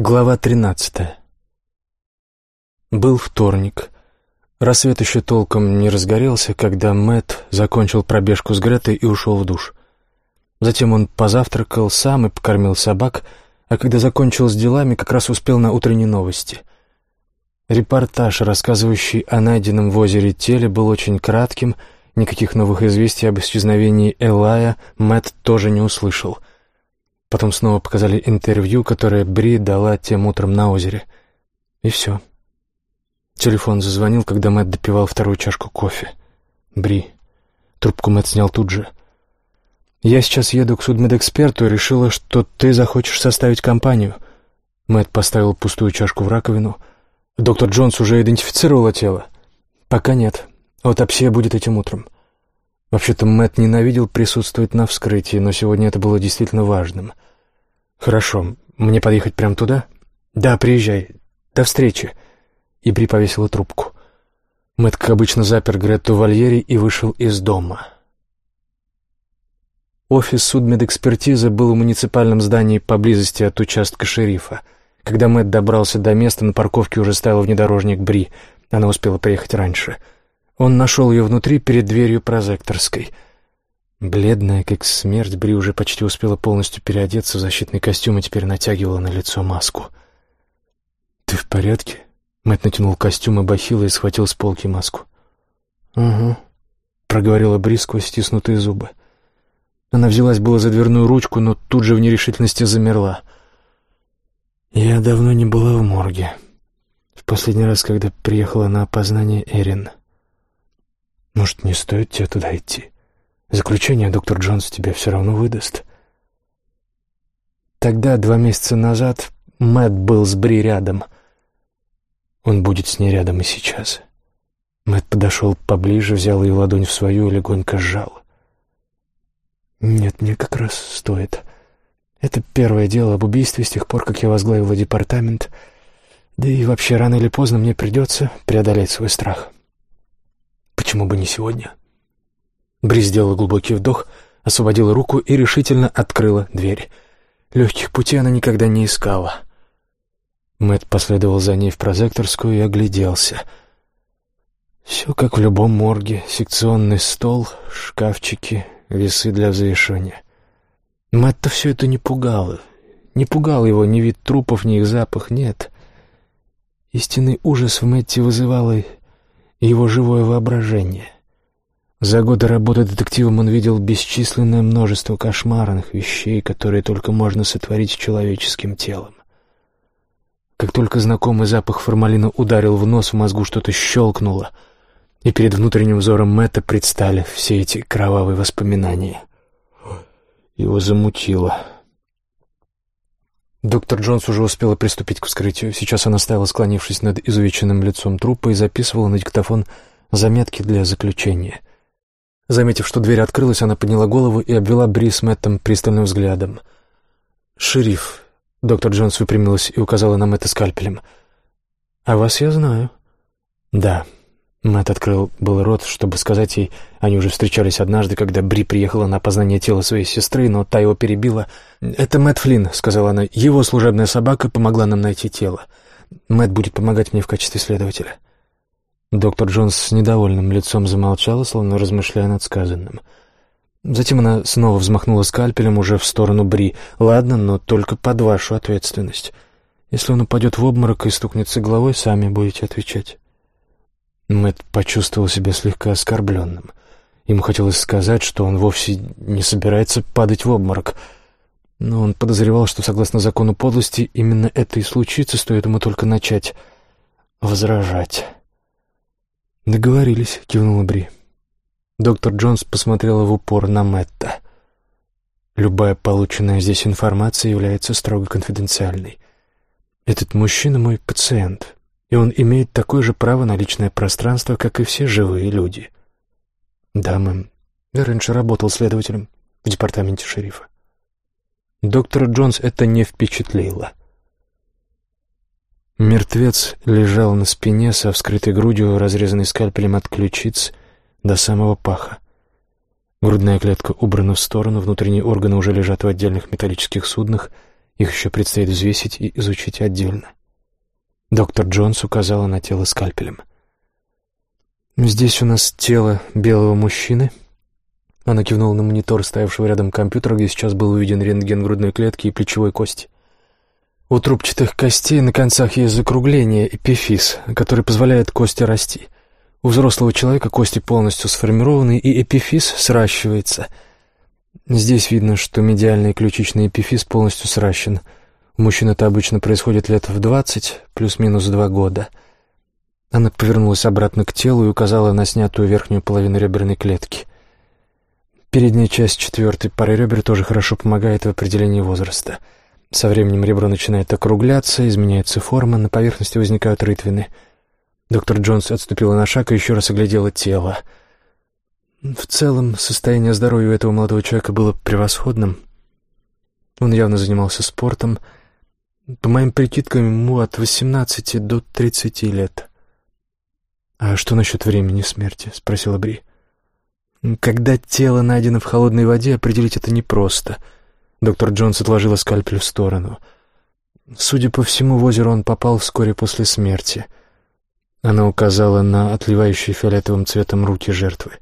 Глава 13 Был вторник. Рассвет еще толком не разгорелся, когда Мэт закончил пробежку с Гретой и ушел в душ. Затем он позавтракал сам и покормил собак, а когда закончил с делами, как раз успел на утренние новости. Репортаж, рассказывающий о найденном в озере теле, был очень кратким, никаких новых известий об исчезновении Элая Мэт тоже не услышал — Потом снова показали интервью, которое Бри дала тем утром на озере. И все. Телефон зазвонил, когда Мэтт допивал вторую чашку кофе. Бри. Трубку Мэтт снял тут же. «Я сейчас еду к судмедэксперту и решила, что ты захочешь составить компанию». Мэтт поставил пустую чашку в раковину. «Доктор Джонс уже идентифицировала тело?» «Пока нет. Аутопсия будет этим утром». Вообще-то Мэтт ненавидел присутствовать на вскрытии, но сегодня это было действительно важным. «Хорошо. Мне подъехать прямо туда?» «Да, приезжай. До встречи». И Бри повесила трубку. Мэтт, как обычно, запер Гретту в вольере и вышел из дома. Офис судмедэкспертизы был в муниципальном здании поблизости от участка шерифа. Когда Мэтт добрался до места, на парковке уже стоял внедорожник Бри. Она успела приехать раньше — он нашел ее внутри, перед дверью прозекторской. Бледная, как смерть, Бри уже почти успела полностью переодеться в защитный костюм и теперь натягивала на лицо маску. «Ты в порядке?» Мэтт натянул костюм и бахила и схватил с полки маску. «Угу», — проговорила Бри сквозь стиснутые зубы. Она взялась было за дверную ручку, но тут же в нерешительности замерла. «Я давно не была в морге. В последний раз, когда приехала на опознание Эрин». Может, не стоит тебе туда идти? Заключение доктор Джонс тебе все равно выдаст. Тогда, два месяца назад, Мэтт был с Бри рядом. Он будет с ней рядом и сейчас. Мэтт подошел поближе, взял ее ладонь в свою и легонько сжал. «Нет, мне как раз стоит. Это первое дело об убийстве с тех пор, как я возглавила департамент. Да и вообще, рано или поздно мне придется преодолеть свой страх». Почему бы не сегодня? Бри сделала глубокий вдох, освободила руку и решительно открыла дверь. Легких путей она никогда не искала. Мэт последовал за ней в прозекторскую и огляделся. Все как в любом морге. Секционный стол, шкафчики, весы для взвешивания. Мэтта все это не пугало. Не пугал его ни вид трупов, ни их запах, нет. Истинный ужас в Мэтте вызывало его живое воображение. За годы работы детективом он видел бесчисленное множество кошмарных вещей, которые только можно сотворить человеческим телом. Как только знакомый запах формалина ударил в нос, в мозгу что-то щелкнуло, и перед внутренним взором Мэтта предстали все эти кровавые воспоминания. Его замутило. Доктор Джонс уже успела приступить к вскрытию. Сейчас она стояла, склонившись над изувеченным лицом трупа, и записывала на диктофон заметки для заключения. Заметив, что дверь открылась, она подняла голову и обвела Бри с Мэттом пристальным взглядом. «Шериф», — доктор Джонс выпрямилась и указала на Мэтта скальпелем. «А вас я знаю». «Да», Мэтт открыл был рот, чтобы сказать ей, они уже встречались однажды, когда Бри приехала на опознание тела своей сестры, но та его перебила. «Это Мэтт Флинн», — сказала она. «Его служебная собака помогла нам найти тело. Мэтт будет помогать мне в качестве следователя». Доктор Джонс с недовольным лицом замолчала, словно размышляя над сказанным. Затем она снова взмахнула скальпелем уже в сторону Бри. «Ладно, но только под вашу ответственность. Если он упадет в обморок и стукнется головой, сами будете отвечать». Мэтт почувствовал себя слегка оскорбленным. Ему хотелось сказать, что он вовсе не собирается падать в обморок, но он подозревал, что, согласно закону подлости, именно это и случится, стоит ему только начать возражать. «Договорились», — кивнула Бри. Доктор Джонс посмотрела в упор на Мэтта. «Любая полученная здесь информация является строго конфиденциальной. Этот мужчина мой пациент и он имеет такое же право на личное пространство, как и все живые люди. Да, мэм. Я раньше работал следователем в департаменте шерифа. Доктор Джонс это не впечатлило. Мертвец лежал на спине со вскрытой грудью, разрезанной скальпелем от ключиц до самого паха. Грудная клетка убрана в сторону, внутренние органы уже лежат в отдельных металлических суднах, Их еще предстоит взвесить и изучить отдельно. Доктор Джонс указала на тело скальпелем. «Здесь у нас тело белого мужчины». Она кивнула на монитор, стоявшего рядом компьютера, где сейчас был увиден рентген грудной клетки и плечевой кости. У трубчатых костей на концах есть закругление, эпифиз, который позволяет кости расти. У взрослого человека кости полностью сформированы, и эпифиз сращивается. Здесь видно, что медиальный ключичный эпифиз полностью сращен. У мужчин это обычно происходит лет в двадцать, плюс-минус два года. Она повернулась обратно к телу и указала на снятую верхнюю половину реберной клетки. Передняя часть четвертой пары ребер тоже хорошо помогает в определении возраста — со временем ребро начинает округляться, изменяется форма, на поверхности возникают рытвины. Доктор Джонс отступила на шаг и еще раз оглядела тело. В целом, состояние здоровья у этого молодого человека было превосходным. Он явно занимался спортом. По моим прикидкам, ему от 18 до 30 лет. «А что насчет времени смерти?» — спросила Бри. «Когда тело найдено в холодной воде, определить это непросто». Доктор Джонс отложила скальпель в сторону. Судя по всему, в озеро он попал вскоре после смерти. Она указала на отливающие фиолетовым цветом руки жертвы.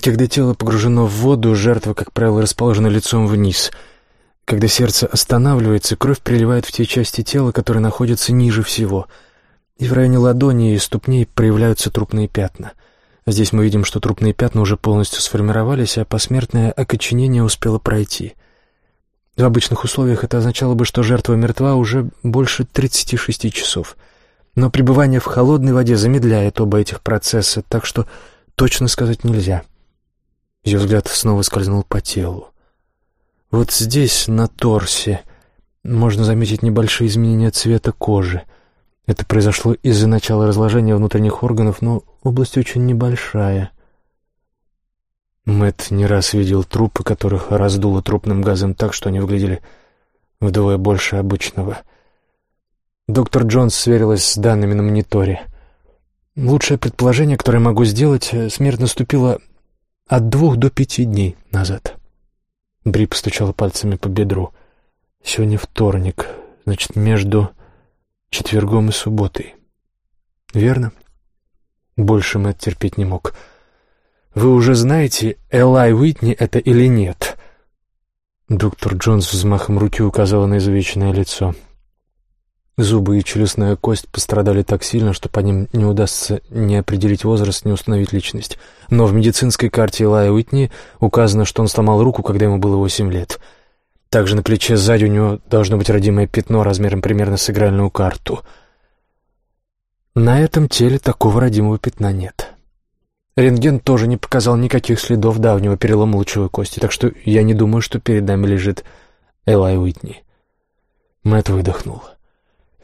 Когда тело погружено в воду, жертва, как правило, расположена лицом вниз. Когда сердце останавливается, кровь приливает в те части тела, которые находятся ниже всего. И в районе ладони и ступней проявляются трупные пятна. Здесь мы видим, что трупные пятна уже полностью сформировались, а посмертное окоченение успело пройти — в обычных условиях это означало бы, что жертва мертва уже больше 36 часов. Но пребывание в холодной воде замедляет оба этих процесса, так что точно сказать нельзя. Ее взгляд снова скользнул по телу. Вот здесь, на торсе, можно заметить небольшие изменения цвета кожи. Это произошло из-за начала разложения внутренних органов, но область очень небольшая. Мэт не раз видел трупы, которых раздуло трупным газом так, что они выглядели вдвое больше обычного. Доктор Джонс сверилась с данными на мониторе. Лучшее предположение, которое могу сделать, смерть наступила от двух до пяти дней назад. Бри постучала пальцами по бедру. Сегодня вторник, значит, между четвергом и субботой. Верно? Больше Мэтт терпеть не мог. — вы уже знаете, Элай Уитни это или нет?» Доктор Джонс взмахом руки указала на изувеченное лицо. Зубы и челюстная кость пострадали так сильно, что по ним не удастся ни определить возраст, ни установить личность. Но в медицинской карте Элая Уитни указано, что он сломал руку, когда ему было восемь лет. Также на плече сзади у него должно быть родимое пятно размером примерно с игральную карту. На этом теле такого родимого пятна нет. Рентген тоже не показал никаких следов давнего перелома лучевой кости, так что я не думаю, что перед нами лежит Элай Уитни. Мэтт выдохнул.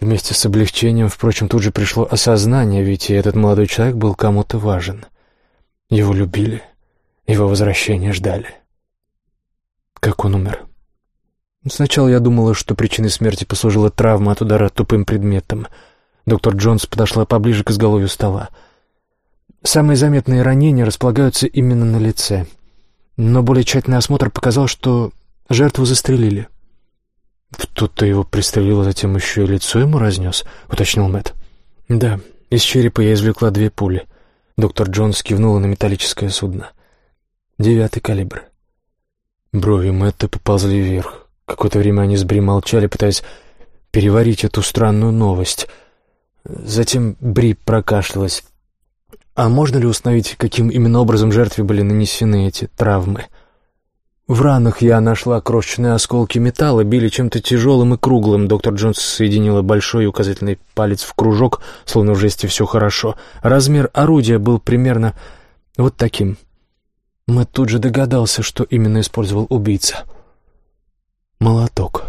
Вместе с облегчением, впрочем, тут же пришло осознание, ведь и этот молодой человек был кому-то важен. Его любили, его возвращение ждали. Как он умер? Сначала я думала, что причиной смерти послужила травма от удара тупым предметом. Доктор Джонс подошла поближе к изголовью стола. Самые заметные ранения располагаются именно на лице. Но более тщательный осмотр показал, что жертву застрелили. «Кто-то его пристрелил, а затем еще и лицо ему разнес», — уточнил Мэтт. «Да, из черепа я извлекла две пули». Доктор Джонс кивнула на металлическое судно. «Девятый калибр». Брови Мэтта поползли вверх. Какое-то время они с Бри молчали, пытаясь переварить эту странную новость. Затем Бри прокашлялась. А можно ли установить, каким именно образом жертве были нанесены эти травмы? В ранах я нашла крошечные осколки металла, били чем-то тяжелым и круглым. Доктор Джонс соединила большой и указательный палец в кружок, словно в жесте все хорошо. Размер орудия был примерно вот таким. Мы тут же догадался, что именно использовал убийца. Молоток.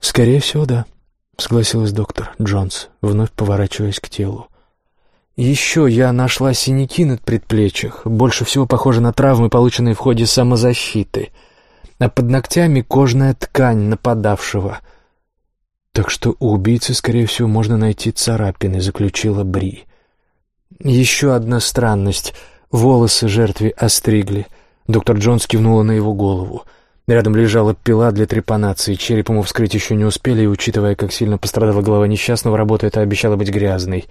«Скорее всего, да», — согласилась доктор Джонс, вновь поворачиваясь к телу. Еще я нашла синяки на предплечьях, больше всего похожи на травмы, полученные в ходе самозащиты, а под ногтями кожная ткань нападавшего. Так что у убийцы, скорее всего, можно найти царапины, заключила Бри. Еще одна странность. Волосы жертве остригли. Доктор Джонс кивнула на его голову. Рядом лежала пила для трепанации, череп ему вскрыть еще не успели, и, учитывая, как сильно пострадала голова несчастного, работа эта обещала быть грязной.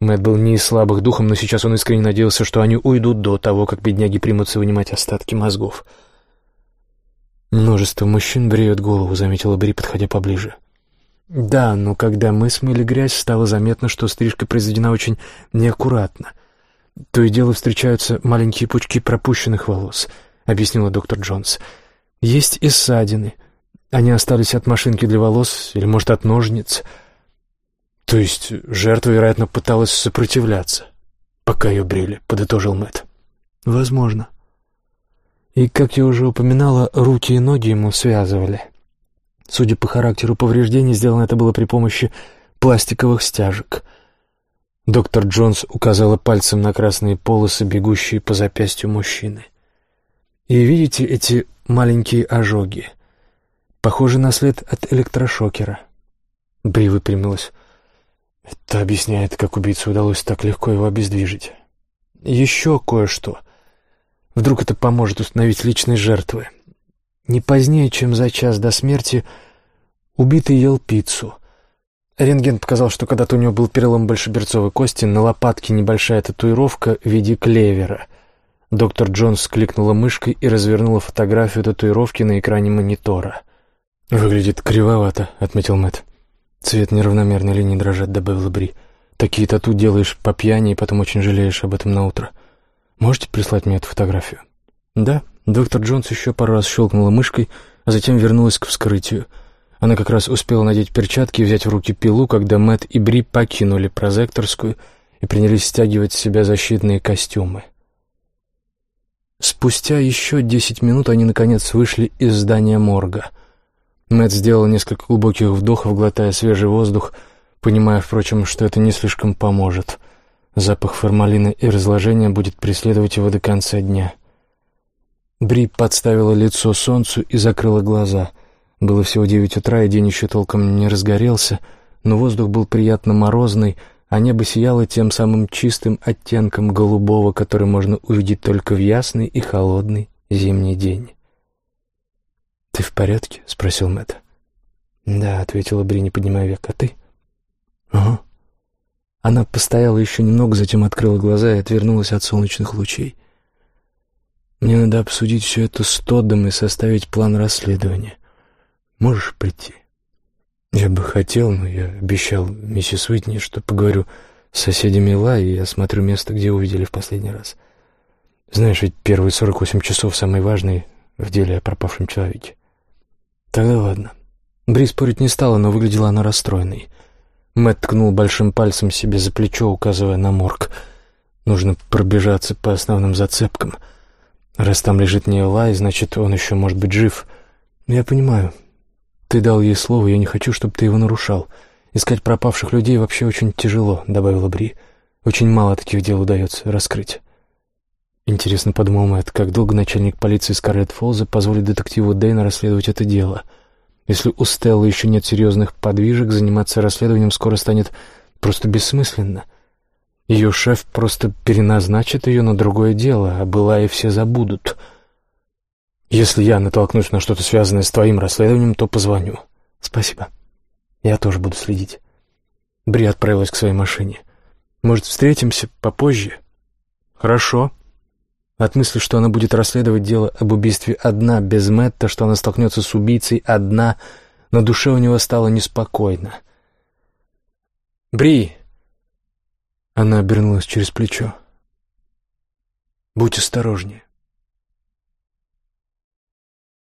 Мэтт был не из слабых духом, но сейчас он искренне надеялся, что они уйдут до того, как бедняги примутся вынимать остатки мозгов. «Множество мужчин бреют голову», — заметила Бри, подходя поближе. «Да, но когда мы смыли грязь, стало заметно, что стрижка произведена очень неаккуратно. То и дело встречаются маленькие пучки пропущенных волос», — объяснила доктор Джонс. Есть и ссадины. Они остались от машинки для волос или, может, от ножниц. То есть жертва, вероятно, пыталась сопротивляться, пока ее брили, подытожил Мэтт. Возможно. И, как я уже упоминала, руки и ноги ему связывали. Судя по характеру повреждений, сделано это было при помощи пластиковых стяжек. Доктор Джонс указала пальцем на красные полосы, бегущие по запястью мужчины. И видите эти маленькие ожоги. Похоже на след от электрошокера. Бри выпрямилась. Это объясняет, как убийце удалось так легко его обездвижить. Еще кое-что. Вдруг это поможет установить личность жертвы. Не позднее, чем за час до смерти, убитый ел пиццу. Рентген показал, что когда-то у него был перелом большеберцовой кости, на лопатке небольшая татуировка в виде клевера — Доктор Джонс кликнула мышкой и развернула фотографию татуировки на экране монитора. «Выглядит кривовато», — отметил Мэтт. «Цвет неравномерной линии дрожат», — добавила Бри. «Такие тату делаешь по пьяни и потом очень жалеешь об этом на утро. Можете прислать мне эту фотографию?» «Да». Доктор Джонс еще пару раз щелкнула мышкой, а затем вернулась к вскрытию. Она как раз успела надеть перчатки и взять в руки пилу, когда Мэтт и Бри покинули прозекторскую и принялись стягивать с себя защитные костюмы. Спустя еще десять минут они, наконец, вышли из здания морга. Мэтт сделал несколько глубоких вдохов, глотая свежий воздух, понимая, впрочем, что это не слишком поможет. Запах формалина и разложения будет преследовать его до конца дня. Бри подставила лицо солнцу и закрыла глаза. Было всего девять утра, и день еще толком не разгорелся, но воздух был приятно морозный, а небо сияло тем самым чистым оттенком голубого, который можно увидеть только в ясный и холодный зимний день. «Ты в порядке?» — спросил Мэтт. «Да», — ответила Бри, не поднимая век. «А ты?» «Ага». Она постояла еще немного, затем открыла глаза и отвернулась от солнечных лучей. «Мне надо обсудить все это с Тоддом и составить план расследования. Можешь прийти?» Я бы хотел, но я обещал миссис Уитни, что поговорю с соседями Ла и осмотрю место, где увидели в последний раз. Знаешь, ведь первые сорок восемь часов самые важные в деле о пропавшем человеке. Тогда ладно. Бри спорить не стала, но выглядела она расстроенной. Мэтт ткнул большим пальцем себе за плечо, указывая на морг. Нужно пробежаться по основным зацепкам. Раз там лежит не Элай, значит, он еще может быть жив. Я понимаю, «Ты дал ей слово, я не хочу, чтобы ты его нарушал. Искать пропавших людей вообще очень тяжело», — добавила Бри. «Очень мало таких дел удается раскрыть». Интересно, подумал Мэтт, как долго начальник полиции Скарлетт Фолза позволит детективу Дэйна расследовать это дело. Если у Стеллы еще нет серьезных подвижек, заниматься расследованием скоро станет просто бессмысленно. Ее шеф просто переназначит ее на другое дело, а была и все забудут — если я натолкнусь на что-то связанное с твоим расследованием, то позвоню. Спасибо. Я тоже буду следить. Бри отправилась к своей машине. Может, встретимся попозже? Хорошо. От мысли, что она будет расследовать дело об убийстве одна, без Мэтта, что она столкнется с убийцей одна, на душе у него стало неспокойно. «Бри!» Она обернулась через плечо. «Будь осторожнее».